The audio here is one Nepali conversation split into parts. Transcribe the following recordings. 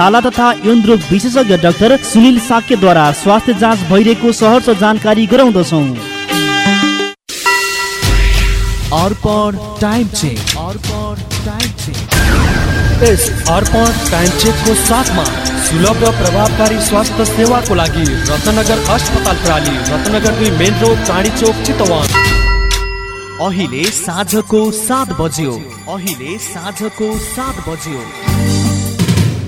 छाला तथा यौन रोग विशेषज्ञ डाक्टर सुनिल साक्यद्वारा स्वास्थ्य जाँच भइरहेको सहर जानकारी गराउँदछौ। Arpan time check. Arpan time check. यस अर्पण टाइम चेकको साथमा सुलभ र प्रभावकारी स्वास्थ्य सेवाको लागि रत्नगर अस्पताल प्रणाली रत्नगर दुई मेन रोड चाँडी चोक चितवन। अहिले साँझको सात बज्यो। अहिले साँझको सात बज्यो।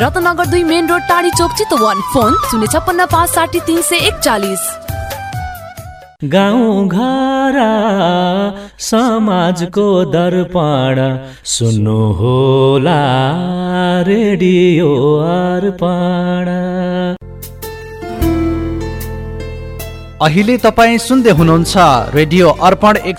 रत्नगर दुई मेन रोड टाढी चोक चितवन। फोन शून्य छप्पन्न पाँच साठी तिन सय एकचालिस। गाउँ घर समाजको दर्पण सुन्नु होला रेडियो अर्पण। अहिले तपाईँ सुन्दै हुनुहुन्छ रेडियो अर्पण एक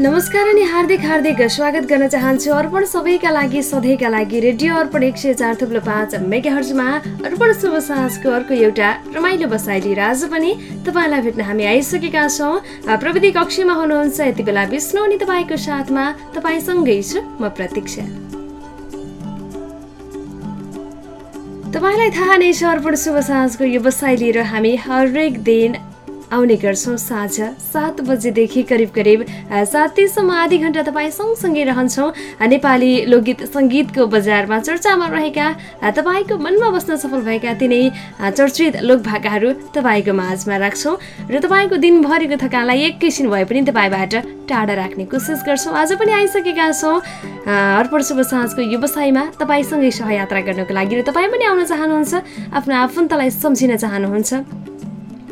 नमस्कार अनि हार्दिक हार्दिक स्वागत गर्न चाहन्छु अर्पण सबैका लागि सधैँका लागि रेडियो अर्पण एक सय चार थुप्रो पाँच मेगाहर्जमा अर्पण शुभ साँझको अर्को एउटा रमाइलो बसाइ लिएर आज पनि तपाईँलाई भेट्न हामी आइसकेका छौँ। प्रविधि कक्षमा हुनुहुन्छ यति बेला विष्णु अनि तपाईँको साथमा तपाईँसँगै छु म प्रतीक्षा। तपाईँलाई थाहा नै छ अर्पण शुभ साँझको यो बसाइ लिएर हामी हरेक दिन आउने गर्छौँ साँझ सात बजेदेखि करिब करिब सात तिससम्म आधी घन्टा तपाईँ सँगसँगै रहन्छौँ। नेपाली लोकगीत सङ्गीतको बजारमा चर्चामा रहेका तपाईँको मनमा बस्न सफल भएका तिनै चर्चित लोकभाकाहरू तपाईँको माझमा राख्छौँ र तपाईँको दिनभरिको थकानलाई एकैछिन भए पनि तपाईँबाट टाढा राख्ने कोसिस गर्छौँ। आज पनि आइसकेका छौँ। अर्पण शुभ साँझको व्यवसायमा तपाईँसँगै सहयात्रा गर्नको लागि र तपाईँ पनि आउन चाहनुहुन्छ आफ्नो आफन्तलाई सम्झिन चाहनुहुन्छ।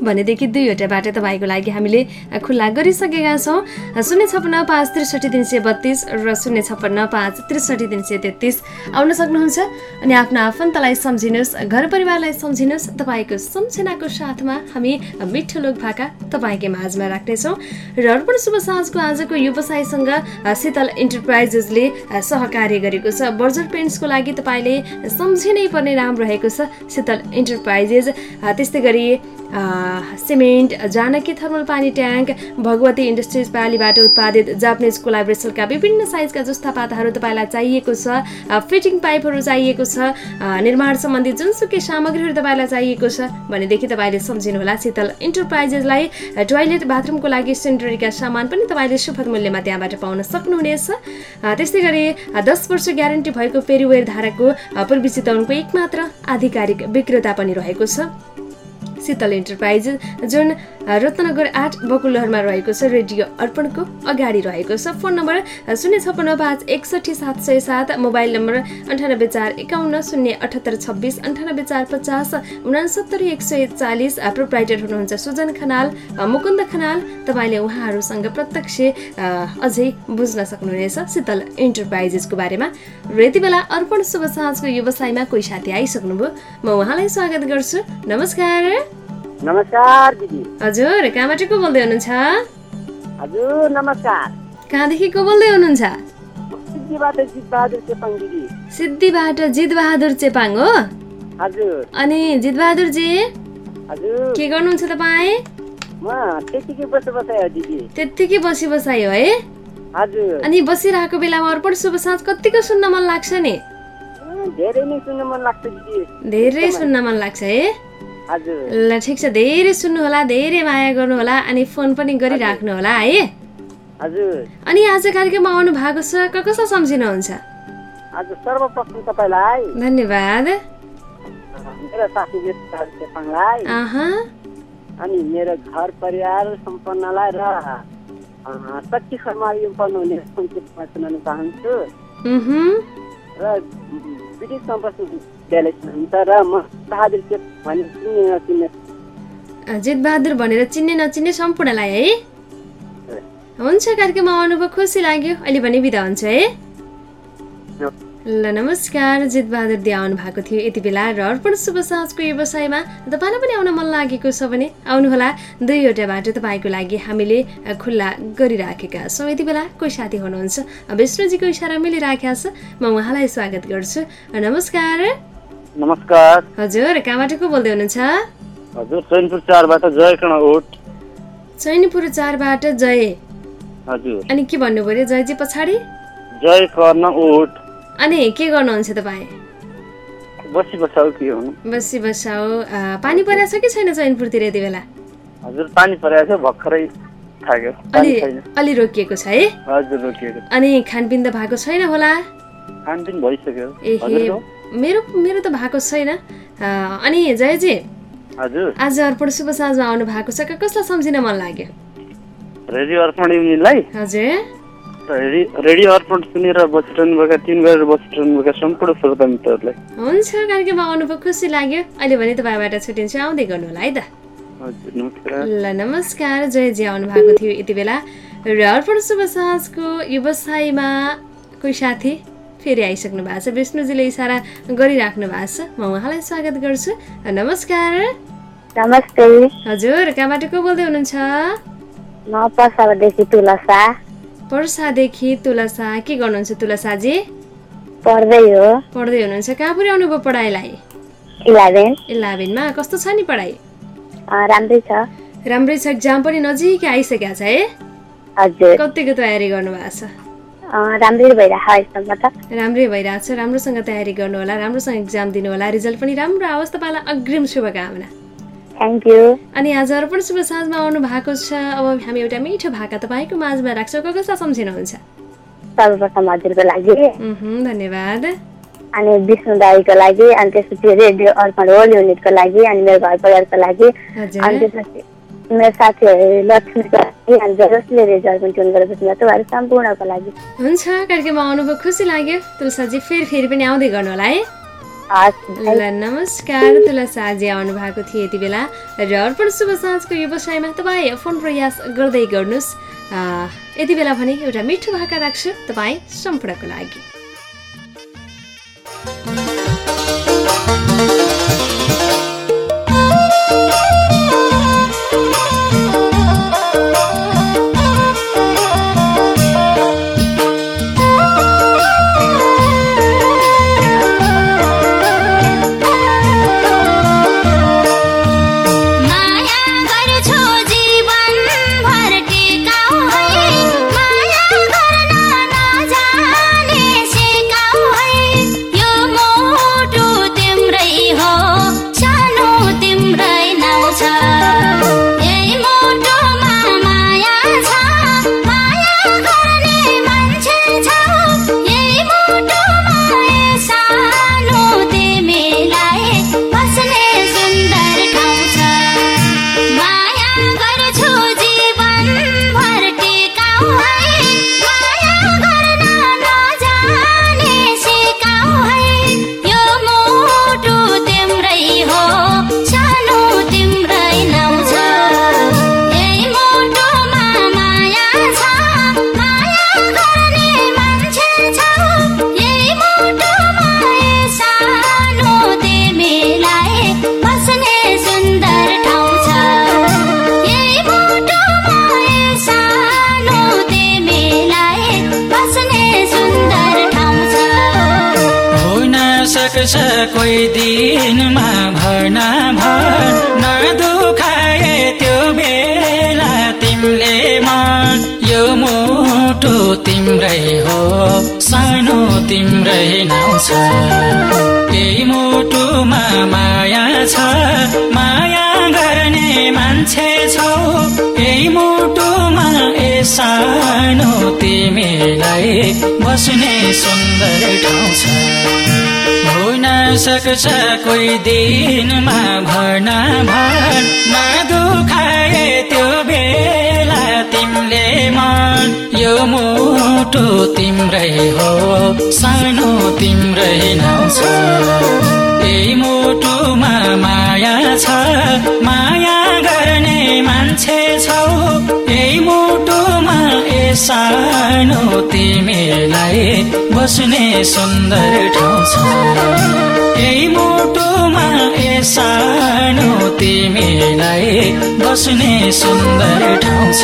भनेदेखि दुईवटा बाटो तपाईँको लागि हामीले खुल्ला गरिसकेका छौँ। शून्य छप्पन्न पाँच त्रिसठी तिन सय बत्तिस र शून्य छप्पन्न पाँच त्रिसठी तिन सय तेत्तिस। आउन सक्नुहुन्छ अनि आफ्नो आफन्तलाई सम्झिनुहोस् घर परिवारलाई सम्झिनुहोस् तपाईँको सम्झनाको साथमा हामी मिठो लोक भाका तपाईँकै माझमा राख्नेछौँ। र अर्पण शुभ साँझको आजको व्यवसायसँग शीतल इन्टरप्राइजेसले सहकार्य गरेको छ। बर्जर पेन्ट्सको लागि तपाईँले सम्झिनै पर्ने नाम रहेको छ शीतल इन्टरप्राइजेस। त्यस्तै गरी सिमेन्ट जानकी थर्मल पानी ट्याङ्क भगवती इन्डस्ट्रिज पालीबाट उत्पादित जापानिज कोलाब्रेसनका विभिन्न साइजका जुस्ता पाताहरू तपाईँलाई चाहिएको छ। फिटिङ पाइपहरू चाहिएको छ। निर्माण सम्बन्धी जुनसुकै सामग्रीहरू तपाईँलाई चाहिएको छ भनेदेखि तपाईँले सम्झिनुहोला शीतल इन्टरप्राइजेसलाई टोयलेट बाथरुमको लागि सेनिटरीका सामान पनि तपाईँले सुपथ मूल्यमा त्यहाँबाट पाउन सक्नुहुनेछ। त्यस्तै गरी दस वर्ष ग्यारेन्टी भएको पेरिवेयर धाराको पूर्वी चितवनको एकमात्र आधिकारिक विक्रेता पनि रहेको छ। शीतल इन्टरप्राइजेस जुन रत्नगर आठ बकुलहरमा रहेको छ रेडियो अर्पणको अगाडि रहेको छ। फोन नम्बर शून्य छप्पन्न पाँच एकसठी सात सय सात मोबाइल नम्बर अन्ठानब्बे चार एकाउन्न शून्य अठहत्तर छब्बिस अन्ठानब्बे चार पचास उनासत्तरी एक सय चालिस प्रोप्राइटर हुनुहुन्छ सुजन खनाल मुकुन्द खनाल। तपाईँले उहाँहरूसँग प्रत्यक्ष अझै बुझ्न सक्नुहुनेछ शीतल इन्टरप्राइजेसको बारेमा। र यति बेला अर्पण शुभ साँझको व्यवसायमा कोही साथी आइसक्नुभयो म उहाँलाई स्वागत गर्छु। नमस्कार। नमस्कार दिदी। हजुर कहाँबाट को बोल्दै हुनुहुन्छ? हजुर नमस्कार। कहाँदेखि को बोल्दै हुनुहुन्छ? सिद्धिबाट जितबहादुर चेपाङ जितबहादुर हो? हजुर। अनि जितबहादुरजी हजुर। के गर्नुहुन्छ तपाईँ? बसाइ हो त्यत्तिकै बसी बसायो है? हजुर। अनि बसिरहेको बेलामा अर्पण शुभ साँझ कतिको सुन्न मन लाग्छ नि? धेरै सुन्नु मन लाग्छ है? ल ठिक छ। धेरै सुन्नुहोला धेरै माया गर्नुहोला अनि फोन पनि गरिराख्नु होला है? हजुर। अनि आज कार्यक्रममा आउनु भएको छ क कसलाई सम्झिनुहुन्छ? सर्वप्रथम तपाईँलाई। धन्यवाद। मेरो साथी चेपाङलाई अनि मेरो घर परिवार सम्पन्नलाई र शक्ति खरमा यो पर्नुहुने सङ्केतमा सुनाउन चाहन्छु। र विदेशमा बस्नु विद्यालय हुनुहुन्छ र म बहादुर चेप भने चिन्ने नचिन्ने। जितबहादुर भनेर चिन्ने नचिन्ने सम्पूर्णलाई है? हुन्छ कार्यक्रममा आउनुभयो खुसी लाग्यो। अहिले भने बिदा हुन्छ है। ल नमस्कार जितबहादुर दिया आउनु भएको थियो यति बेला र अर्पण शुभ साँझको व्यवसायमा तपाईँलाई पनि आउन मन लागेको छ भने आउनुहोला। दुईवटा बाटो तपाईँको लागि हामीले खुल्ला गरिराखेका छौँ। यति बेला कोही साथी हुनुहुन्छ विष्णुजीको इसारा मिलिराखेका छ। म उहाँलाई स्वागत गर्छु। नमस्कार। नमस्कार। हजुर कहाँबाट को बोल्दै हुनुहुन्छ? हजुर चैनपुर चारबाट जयकर्ण ओट चैनपुर चारबाट जय। हजुर। अनि के भन्नु पर्यो? जयजी पछाडि? जयकर्ण ओट अनि के गर्नुहुन्छ तपाईँ बसी बसाउ के हुनु? बसी बसाउ पानी परेको छ कि छैन चैनपुरतिर यति बेला? हजुर पानी परेको छ भर्खरै थाक्यो। अलि अलि रोकिएको छ है? हजुर रोकिएको। अनि खानपिन त भएको छैन होला? खानपिन भइसक्यो। हजुरको? मेरो मेरो त भएको छैन। अनि जयजी हजुर। आज अर्पण शुभ साँझमा आउनु भएको छ कसलाई सम्झिन मन लाग्यो? रेडियो अर्पण हजुर। रेडियो अर्पण सुनेर बसिरहनुभएका तिन गरेर बसिरहनुभएका सम्पूर्ण श्रोता मित्रहरूलाई हुन्छ कार्यक्रममा आउनुभयो खुसी लाग्यो अहिले भने तपाईँबाट छुट्टिन्छु आउँदै गर्नु होला है त ल नमस्कार जयजी आउनु भएको थियो यति बेला र अर्पण शुभ साँझको व्यवसायमा कोही साथी फेरि आइसक्नु भएको छ विष्णुजीले इसारा गरिराख्नु भएको छ म उहाँलाई स्वागत गर्छु नमस्कार नमस्ते हजुर कहाँबाट को बोल्दै हुनुहुन्छ म पर्सादेखि तुलसा पर्सादेखि तुलसा के गर्नुहुन्छ तुलसाजी? पढ्दै हो। पढ्दै हुनुहुन्छ। कहाँ पुर्याउनु भयो पढाइलाई? इलेभेन। इलेभेनमा। कस्तो छ नि पढाइ? राम्रै छ। राम्रै छ। एक्जाम पनि नजिकै आइसकेको छ है हजुर। कतिको तयारी गर्नुभएको छ? राम्रै भइरहेको राम्रै भइरहेको छ। राम्रोसँग तयारी गर्नु होला। राम्रोसँग एक्जाम दिनु होला। रिजल्ट पनि राम्रो आओस्। तपाईँलाई अग्रिम शुभकामना। अनि आज अर्पण शुभ साँझमा आउनु भएको छ। अब हामी एउटा मिठो भाका तपाईँको माझमा राख्छौँ। को कसलाई सम्झिनुहुन्छ? सर्वप्रथम हजुरको लागि। धन्यवाद। अनि विष्णु दाईको लागि अनि त्यसपछि रेडियो अर्पण होल युनिटको लागि अनि मेरो घर परिवारको लागि। अनि त्यसपछि मेरो साथीहरू लक्ष्मीको लागि अनि जसले रेडियो अर्पण ट्युन भएको उहाँहरू सम्पूर्णको लागि। हुन्छ कार्यक्रममा आउनुभयो खुसी लाग्यो। तुलसाजी फेरि फेरि पनि आउँदै गर्नु होला है। ल नमस्कार। तुलसाजी आउनु भएको थियो यति बेला। र अर्पण शुभ साँझको व्यवसायमा तपाईँ फोन प्रयास गर्दै गर्नुहोस्। यति बेला भने एउटा मिठो भाका राख्छु तपाईँ सम्पूर्णको लागि। छ। यही मुटुमा माया छ माया गर्ने मान्छे छौ। यही मुटुमा ए सानो तिमीलाई बस्ने सुन्दर ठाउँ छ। हुन सक्छ कोही दिनमा भर्ना भर नदुखाए त्यो तिमीले मन। यो मुटु तिम्रै हो सानो तिम्रै नाउँ छ यही मुटुमा माया छ माया गर्ने मान्छे छौ। यही मुटुमा ए सानो तिमीलाई बस्ने सुन्दर ठाउँ छ। यही मुटुमा ए सानो तिमीलाई बस्ने सुन्दर ठाउँ छ।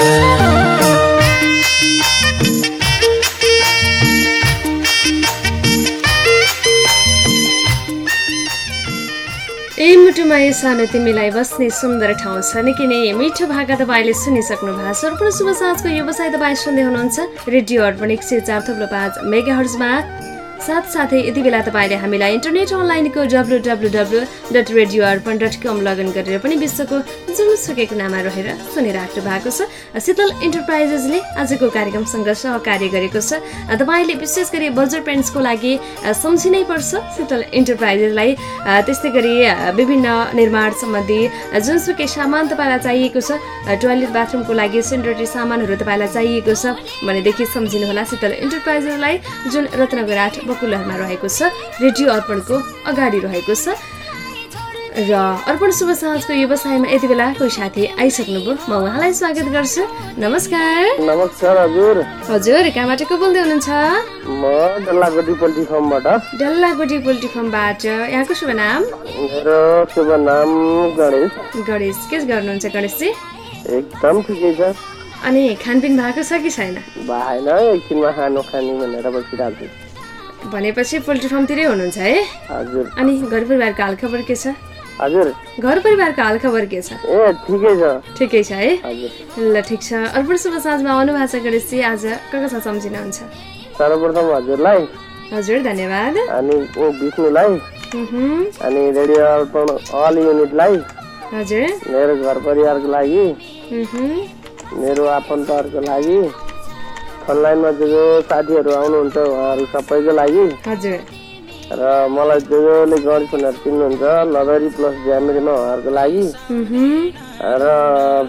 ए मुटुमा यो सानो तिमीलाई बस्ने सुन्दर ठाउँ छ। निकै नै मिठो भाका तपाईँले सुनिसक्नु भएको छ। अर्पण शुभ साँझको व्यवसाय तपाईँ सुन्दै हुनुहुन्छ। रेडियो अर्पण एक सय चार थप्लो पाँच मेगा हर्जमा साथसाथै यति बेला तपाईँले हामीलाई इन्टरनेट अनलाइनको W W W dot radio Arpan dot com login गरेर पनि विश्वको जुनसुकै कुनामा रहेर सुनिराख्नु भएको छ। शीतल इन्टरप्राइजेसले आजको कार्यक्रमसँग सहकार्य गरेको छ। तपाईँले विशेष गरी बजर पेन्ट्सको लागि सम्झिनै पर्छ। शीतल इन्टरप्राइजेसलाई त्यस्तै गरी विभिन्न निर्माण सम्बन्धी जुनसुकै सामान तपाईँलाई चाहिएको छ। टोयलेट बाथरुमको लागि सेनिटरी सामानहरू तपाईँलाई चाहिएको छ। भनेदेखि सम्झिनुहोला शीतल इन्टरप्राइजेसलाई जुन रत्नगर आठ बकुलहरमा रहेको छ रेडियो अर्पणको अगाडि रहेको छ। र अर्पण शुभ साँझको व्यवसायमा यति बेला कोही साथी आइसक्नुभयो म उहाँलाई स्वागत गर्छु। नमस्कार। नमस्कार हजुर। हजुर कहाँबाट को बोल्दै हुनुहुन्छ? म डल्लागोटी पोल्ट्री फार्मबाट। डल्लागोटी पोल्ट्री फार्मबाट। यहाँको शुभ नाम? मेरो शुभ नाम गणेश। गणेश। के गर्नुहुन्छ गणेशजी? एकदम ठिकै छ। अनि खानपिन भएको छ कि छैन? भएन एकछिनमा खानु खाने भनेर बसिरहेको छु। भनेपछि पोल्ट्री फार्मतिरै हुनुहुन्छ है? हजुर। अनि घर परिवारको हालखबर के छ? हजुर। घर परिवारको हालखबर के छ? ए ठिकै छ। ठिकै छ है? हजुर। ल ठिक छ। अर्पण शुभ साँझमा आउनु भएको छ गणेशजी। आज कसलाई सम्झिनुहुन्छ? सर्वप्रथम हजुरलाई हजुर धन्यवाद। अनि ऊ विष्णुलाई अनि रेडियो अर्पण अल युनिटलाई हजुर। मेरो घर परिवारको लागि मेरो आफन्तहरूको लागि अनलाइनमा जो जो साथीहरू आउनुहुन्छ उहाँहरू सबैको लागि। हजुर। र मलाई जो जसले गढी सुनेर चिन्नुहुन्छ लदरी प्लस ज्यामेरीमा उहाँहरूको लागि। र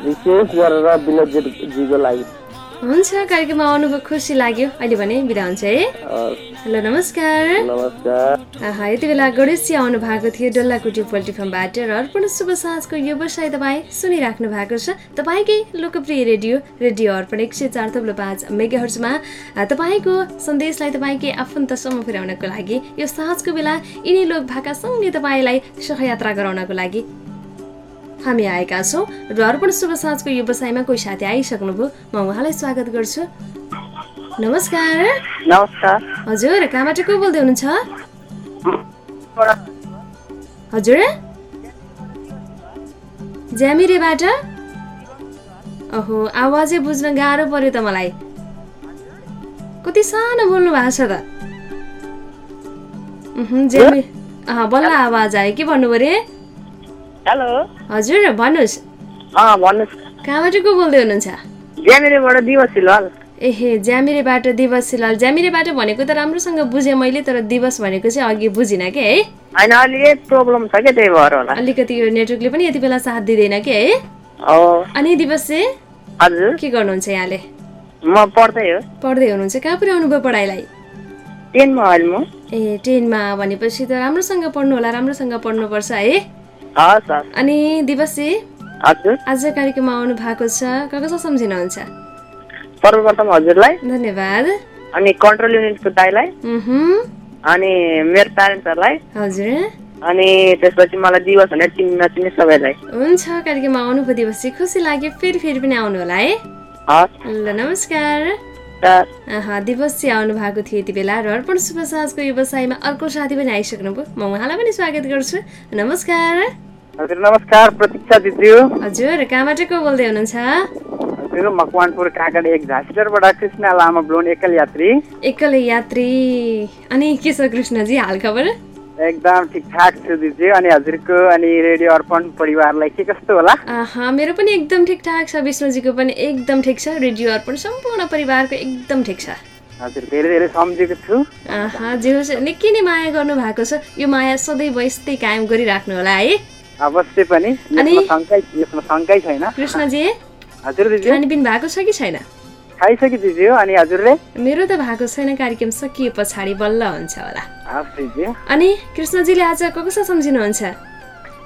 विशेष गरेर विनोदजीको लागि। हुन्छ कार्यक्रममा आउनुभयो खुसी लाग्यो। अहिले भने बिदा हुन्छ है। हेलो नमस्कार। नमस्कार। यति बेला गणेशजी आउनु भएको थियो डल्लाकुटी पोल्ट्री फार्मबाट र अर्पण शुभ साँझको व्यवसाय तपाईँ सुनिराख्नु भएको छ। तपाईँकै लोकप्रिय रेडियो रेडियो अर्पण एक सय चार थप्लो पाँच मेगाहर्जमा। तपाईँको सन्देशलाई तपाईँकै आफन्तसम्म पुर्याउनको लागि यो साँझको बेला यिनै लोक भाकासँगै तपाईँलाई सहयात्रा गराउनको लागि हामी आएका छौँ। र अर्पण शुभ साँझको व्यवसायमा कोही साथी आइसक्नुभयो म उहाँलाई स्वागत गर्छु। नमस्कार। नमस्कार। हजुर कहाँबाट को बोल्दै हुनुहुन्छ? हजुर। ज्यामिरेबाट? ओहो आवाजै बुझ्न गाह्रो पर्यो त मलाई। कति सानो बोल्नु भएको छ त। ज्यामि बल्ल आवाज आयो। के भन्नु पऱ्यो? हेलो। हजुर भन्नुहोस्। कहाँबाट को बोल्दै हुनुहुन्छ? एहे ज्यामिरेबाट दिवस सिलाल ज्यामिरेबाट भनेको त राम्रोसँग बुझेँ मैले तर दिवस भनेको चाहिँ अघि बुझिनँ कि है? होइन अलि प्रब्लम छ त्यही भएर होला? अलिकति यो नेटवर्कले पनि यति बेला साथ दिँदैन कि है? अनि दिवस चाहिँ के गर्नुहुन्छ यहाँले? म पढ्दै हो। पढ्दै हुनुहुन्छ। कहाँ पुर्याउनु भयो पढाइलाई? टेनमा अहिले म। ए टेनमा भनेपछि त राम्रोसँग पढ्नु होला राम्रोसँग पढ्नुपर्छ है? अनि दिवसी आज कार्यक्रममा आउनु भएको छ क कसो सम्झिनुहुन्छ? सर्वप्रथम हजुरलाई धन्यवाद। अनि कन्ट्रोल युनिटको दाईलाई अनि मेरो प्यारेन्ट्सहरूलाई हजुर। अनि त्यसपछि मलाई दिवस भनेर चिन्ने नचिन्ने सबैलाई। हुन्छ कार्यक्रममा आउनुभयो दिवसी खुसी लाग्यो फेरि फेरि पनि आउनु होला है। हस् ल नमस्कार। दिवसी आउनु भएको थियो यति बेला र अर्पण शुभ साँझको व्यवसायमा अर्को साथी पनि आइसक्नुभयो। म उहाँलाई पनि स्वागत गर्छु। नमस्कार। हजुर नमस्कार प्रतीक्षा दिज्यू हजुर कहाँबाट को बोल्दै हुनुहुन्छ? हजुर मकवानपुर काँगड एक झाँसीटारबाट कृष्ण लामा ब्लोन एकल यात्री। एक्लै यात्री। अनि के छ कृष्णजी हाल खबर? एकदम ठिकठाक छु दिदी अनि हजुरको अनि रेडियो अर्पण परिवारलाई के कस्तो होला? आहा, मेरो पनि एकदम ठिकठाक छ विष्णुजीको पनि एकदम ठिक छ रेडियो अर्पण सम्पूर्ण परिवारको एकदम ठिक छ। हजुर धेरै धेरै सम्झेको छु। जे होस् निकै नै माया गर्नु भएको छ यो माया सदैव यस्तै कायम गरिराख्नु होला है। अवश्य पनि यसमा शङ्कै छैन। कृष्णजी? खानपिन भएको छ कि छैन? खाइसके दिदी अनि हजुरले? मेरो त भएको छैन कार्यक्रम सकिए पछाडि। बल्ल हुन्छ होला। अनि कृष्णजीले आज को कसो सम्झिनुहुन्छ?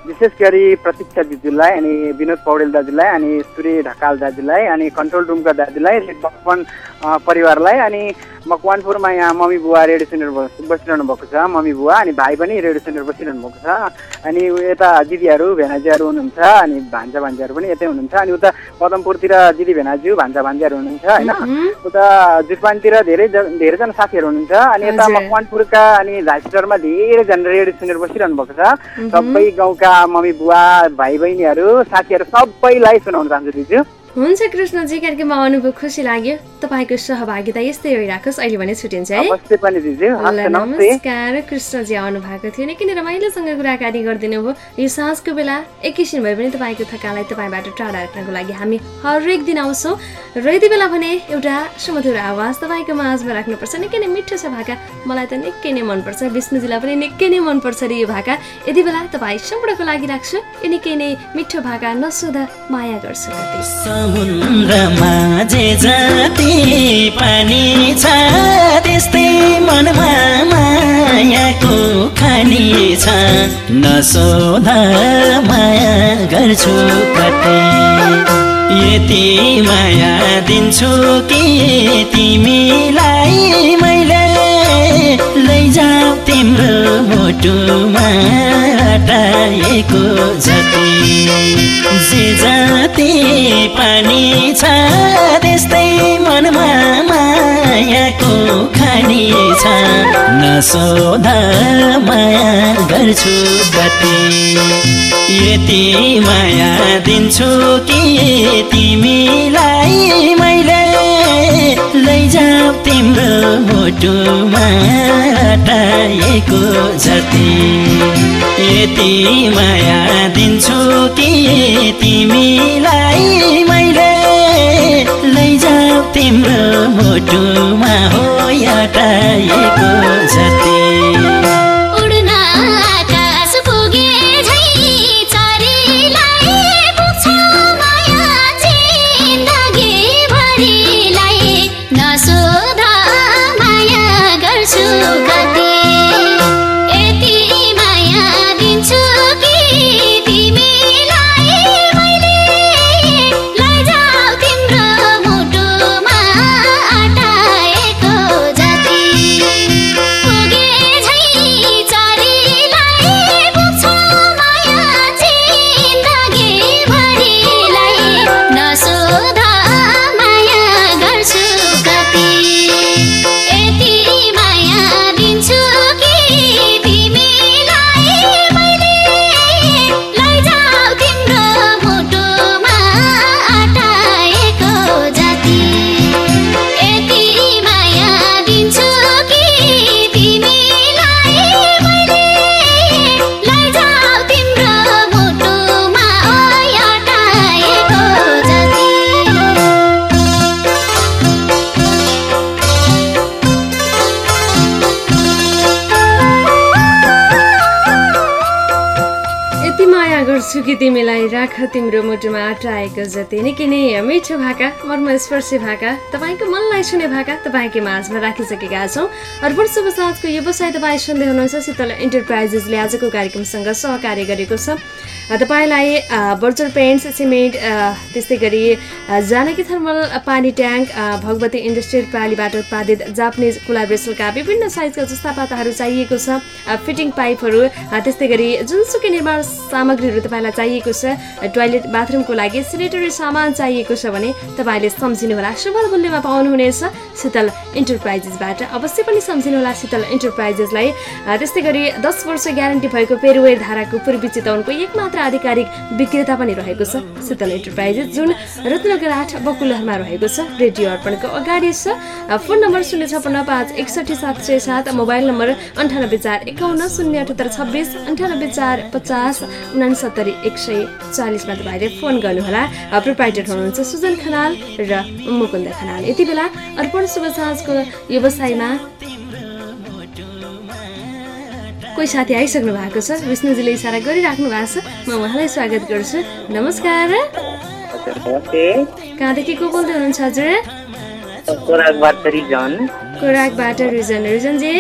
विशेष गरी प्रतीक्षा दिदीलाई अनि विनोद पौडेल दाजुलाई अनि सूर्य ढकाल दाजुलाई अनि कन्ट्रोल रुमका दाजुलाई परिवारलाई अनि मकवानपुरमा यहाँ मम्मी बुवा रेडियो सेन्टर बस- बसिरहनु भएको छ। मम्मी बुवा अनि भाइ पनि रेडियो सेन्टर बसिरहनु भएको छ। अनि यता दिदीहरू भेनाजीहरू हुनुहुन्छ अनि भान्जा भान्जाहरू पनि यतै हुनुहुन्छ। अनि उता पदमपुरतिर दिदी भेनाजु भान्जा भान्जाहरू हुनुहुन्छ होइन? उता जुटपानतिर धेरै धेरैजना साथीहरू हुनुहुन्छ। अनि यता। मकवानपुरका अनि झाँसीटारमा धेरैजना रेडियो सेन्टर बसिरहनु भएको छ। सबै गाउँका मम्मी बुवा भाइ बहिनीहरू साथीहरू सबैलाई सुनाउन चाहन्छु दिदी हुन्छ कृष्णजी कार्यक्रममा आउनुभयो खुसी लाग्यो। तपाईँको सहभागिता यस्तै रहिराखोस्। अहिले भने छुट्टिन्छ है। नमस्कार। कृष्णजी आउनु भएको थियो निकै नै रमाइलोसँग कुराकानी गरिदिनु भयो? यो साँझको बेला एकैछिन भए पनि तपाईँको थकालाई तपाईँबाट टाढा राख्नको लागि हामी हरेक दिन आउँछौँ। र यति बेला भने एउटा सुमधुर आवाज तपाईँको माझमा राख्नुपर्छ। निकै नै मिठो छ भाका। मलाई त निकै नै मनपर्छ। विष्णुजीलाई पनि निकै नै मनपर्छ अरे यो भाका। यति बेला तपाईँ सम्पूर्णको लागि राख्छु। यो निकै नै मिठो भाका नसोधा माया गर्छु। कति समुद्रमा जे जति पानी छ त्यस्तै मनमा मायाको खानी छ। नसोध माया गर्छु कति। यति माया दिन्छु कि तिमीलाई मैले। लैजाऊ तिम्रो मुटुमा। हटाएको जति जे जति पानी छ त्यस्तै मनमा मायाको खानी छ। नसोध माया गर्छु कति यति माया दिन्छु कि तिमीलाई तिम्रो मुटुमा हटाएको जति। यति माया दिन्छु कि तिमीलाई मैले लैजाऊ। तिम्रो मुटुमा हो जति तिम्रो मुटुमा अटाएको जति निकै नै मिठो भाका मर्मस्पर्शी भाका तपाईँको मनलाई छुने भाका तपाईँकै माझमा राखिसकेका छौँ। अर्पण शुभ साँझको व्यवसाय तपाईँ सुन्दै हुनुहुन्छ शीतल इन्टरप्राइजेसले आजको कार्यक्रमसँग सहकार्य गरेको छ। तपाईँलाई अ, बर्जर पेन्ट्स सिमेन्ट त्यस्तै गरी जानकी थर्मल पानी ट्याङ्क भगवती इन्डस्ट्रियल प्रालीबाट उत्पादित जापानिज खुला ब्रेसलका विभिन्न साइजका जुस्ता पाताहरू चाहिएको छ। फिटिङ पाइपहरू त्यस्तै गरी जुनसुकै निर्माण सामग्रीहरू तपाईँलाई चाहिएको छ। टोइलेट बाथरुमको लागि सेनिटरी सामान चाहिएको छ भने तपाईँले सम्झिनुहोला। सुबल मूल्यमा पाउनुहुनेछ। शीतल इन्टरप्राइजेसबाट अवश्य पनि सम्झिनुहोला। शीतल इन्टरप्राइजेसलाई त्यस्तै गरी दस वर्ष ग्यारेन्टी भएको पेरुवेर धाराको पूर्वी चितवनको एकमात्र आधिकारिक विक्रेता पनि रहेको छ शीतल इन्टरप्राइजेस जुन रत्नगर आठ बकुलहरमा रहेको छ। रेडियो अर्पणको अगाडि छ। फोन नम्बर शून्य छपन्न पाँच एकसठी सात सय सात मोबाइल नम्बर अन्ठानब्बे चार एकाउन्न शून्य अठहत्तर छब्बिस अन्ठानब्बे चार पचास उनासत्तरी एक सय चालिसमा तपाईँले फोन गर्नुहोला। प्रोप्राइटर हुनुहुन्छ सुजन खनाल र मुकुन्द खनाल। यति बेला अर्पण शुभ साँझको व्यवसायमा कोही साथी आइसक्नु भएको छ? विष्णुजीले इसारा गरिराख्नु भएको छ। म उहाँलाई स्वागत गर्छु। नमस्कार। कहाँदेखि को बोल्दै हुनुहुन्छ हजुर? कोराकबाट रिजन। रिजनजी?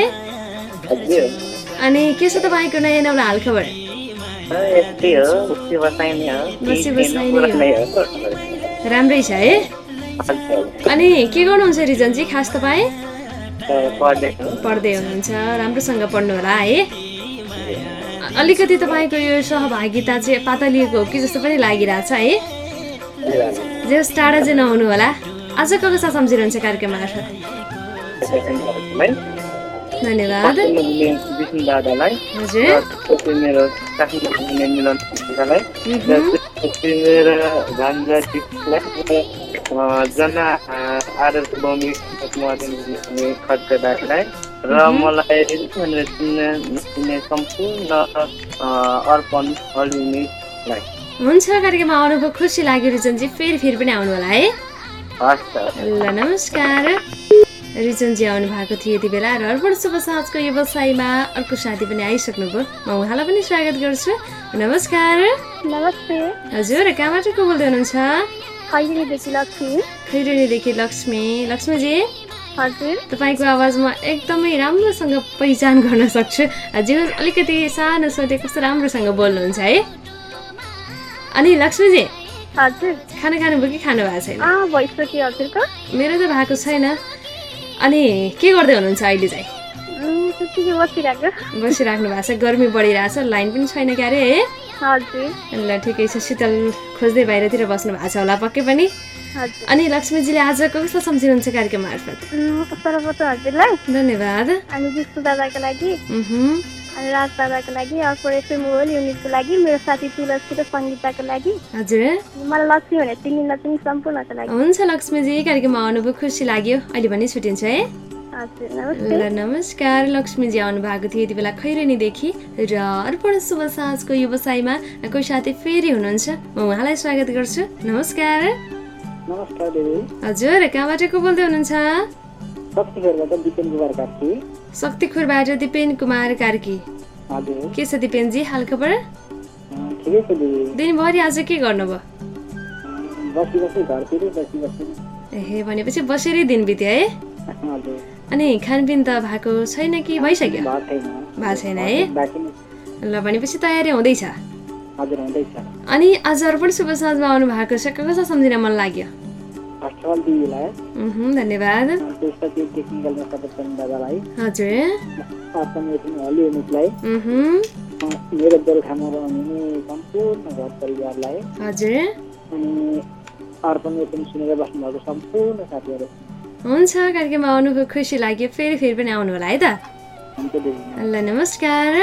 अनि के छ तपाईँको नयाँ नौलो हालखबर? राम्रै छ है अनि के गर्नुहुन्छ रिजनजी खास तपाईँ पढ्दै हुनुहुन्छ राम्रोसँग पढ्नु होला है अलिकति तपाईँको यो सहभागिता चाहिँ पातलिएको हो कि जस्तो पनि लागिरहेछ है जे होस् टाढा चाहिँ नहुनु होला आज कसलाई सम्झिरहन्छ कार्यक्रम मार्फत धन्यवाद। विष्णु दादालाई हजुर। र त्यसपछि मेरो काठमाडौँ हुने मिलन दादालाई र मह्म। त्यसपछि मेरो भान्जा टिपलाई जना आदर्श बमी हुने खड्का दादालाई र मह्म। मलाई भनेर चिन्ने चिन्ने सम्पूर्ण अर्पण हुन्छ कार्यक्रममा आउनुभयो खुसी लाग्यो रिजनजी फेरि फेरि पनि आउनु होला है। हस् ल नमस्कार। रिजनजी आउनु भएको थियो यति बेला र अर्पण शुभ साँझको व्यवसायमा अर्को साथी पनि आइसक्नुभयो। म उहाँलाई पनि स्वागत गर्छु। नमस्कार। नमस्ते। हजुर कहाँबाट को बोल्दै हुनुहुन्छ? खैरेनीदेखि लक्ष्मी। लक्ष्मीजी। हजुर। तपाईँको आवाज म एकदमै राम्रोसँग पहिचान गर्न सक्छु। होस् अलिकति सानो सोधे कस्तो राम्रोसँग बोल्नुहुन्छ है? अनि लक्ष्मीजी। हजुर। खाना खानुभयो कि खानु भएको छैन मेरो त भएको छैन। अनि के गर्दै हुनुहुन्छ अहिले चाहिँ? बसिराख्नु भएको छ गर्मी बढिरहेछ लाइन पनि छैन क्यारे है? हजुर। ल ठिकै छ शीतल खोज्दै बाहिरतिर बस्नु भएको छ होला पक्कै पनि? अनि लक्ष्मीजीले आजको कसलाई सम्झिनुहुन्छ कार्यक्रम मार्फत धन्यवाद। अनि विष्णु दादाको लागि अर्को एफएम होल युनिटको लागि मेरो साथी तुलसी र सङ्गीताको लागि। हजुर। मलाई लक्ष्मी भने चिनी नचिनी सम्पूर्णको लागि। हुन्छ लक्ष्मीजी कार्यक्रममा आउनुभयो खुसी लाग्यो। अहिले पनि छुट्टिन्छ है? हजुर ल नमस्कार। लक्ष्मीजी आउनु भएको थियो यति बेला खैरेनीदेखि र अर्पण शुभ साँझको व्यवसायमा कोही साथी फेरि हुनुहुन्छ। म उहाँलाई स्वागत गर्छु। नमस्कार। नमस्कार दिदी। हजुर कहाँबाट को बोल्दै हुनुहुन्छ? शक्तिखेरबाट दिपेन कुमार कार्की। के छ दिपेनजी हालखबर? दिनभरि आज के गर्नुभयो? ए भनेपछि बसेरै दिन बित्यो है? अनि खानपिन त भएको छैन कि? भइसक्यो? भएको छैन। है? ल भनेपछि तयारी हुँदैछ। अनि आज पनि शुभ साँझमा आउनु भएको छ कसलाई सम्झिन मन लाग्यो? धन्यवाद त्यसपछि टेक्निकल सपोर्ट दादालाई हजुर अर्पण एफएम होल युनिटलाई मह्म, अँ, मेरो गोर्खामा रहने सम्पूर्ण घर परिवारलाई हजुर अनि अर्पण एफएम सुनेर बस्नुभएको सम्पूर्ण साथीहरू हुन्छ कार्यक्रममा आउनुको खुसी लाग्यो फेरि फेरि पनि आउनु होला है त ल नमस्कार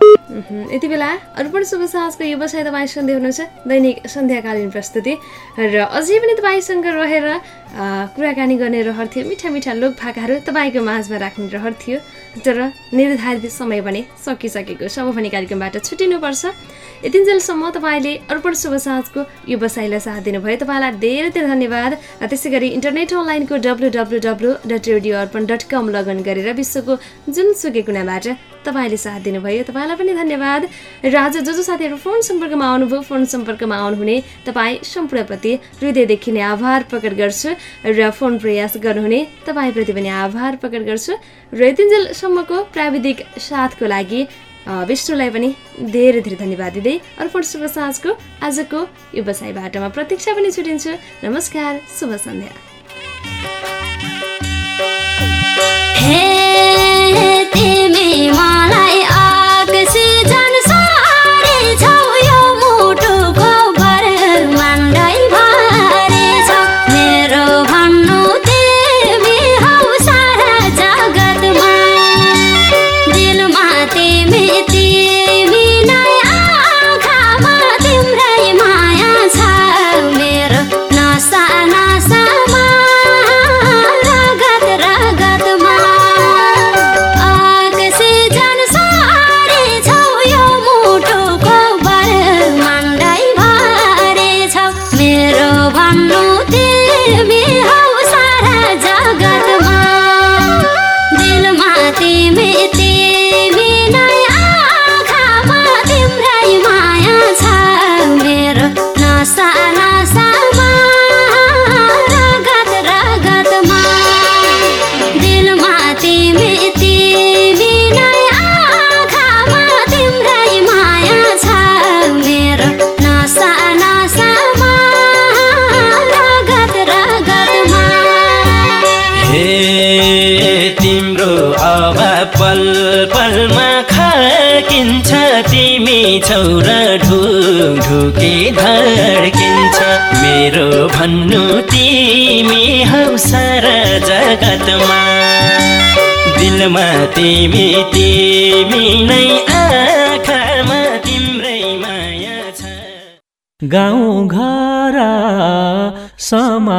यति बेला अर्पण शुभ साँझको व्यवसाय तपाईँ सुन्दै हुनुहुन्छ दैनिक सन्ध्याकालीन प्रस्तुति। र अझै पनि तपाईँसँग रहेर कुराकानी गर्ने रहर थियो मिठा मिठा लोक भाकाहरू तपाईँको माझमा राख्ने रहर थियो। तर निर्धारित समय भने सकिसकेको छ अब भने कार्यक्रमबाट छुट्टिनुपर्छ यतिन्जेलसम्म तपाईँले अर्पण शुभ साँझको व्यवसायलाई साथ दिनुभयो। तपाईँलाई धेरै धेरै धन्यवाद। त्यसै गरी इन्टरनेट अनलाइनको W W W dot radio Arpan dot com login गरेर विश्वको जुनसुकै कुनाबाट तपाईँले साथ दिनुभयो। तपाईँलाई पनि धन्यवाद। र आज जो जो साथीहरू फोन सम्पर्कमा आउनुभयो फोन सम्पर्कमा आउनुहुने तपाईँ सम्पूर्णप्रति हृदयदेखि नै आभार प्रकट गर्छु। र फोन प्रयास गर्नुहुने तपाईँप्रति पनि आभार प्रकट गर्छु र यतिन्जेलसम्मको प्राविधिक साथको लागि विष्णुलाई पनि धेरै धेरै धन्यवाद दिँदै अर्पण शुभ साँझको आजको व्यवसायबाट म प्रतीक्षा पनि छुटिन्छु। नमस्कार शुभ सन्ध्या। भन्नु तिमी हौ सारा जगतमा। दिलमा तिमी तिमी नै आँखामा तिम्रै माया छ। गाउँ घर समा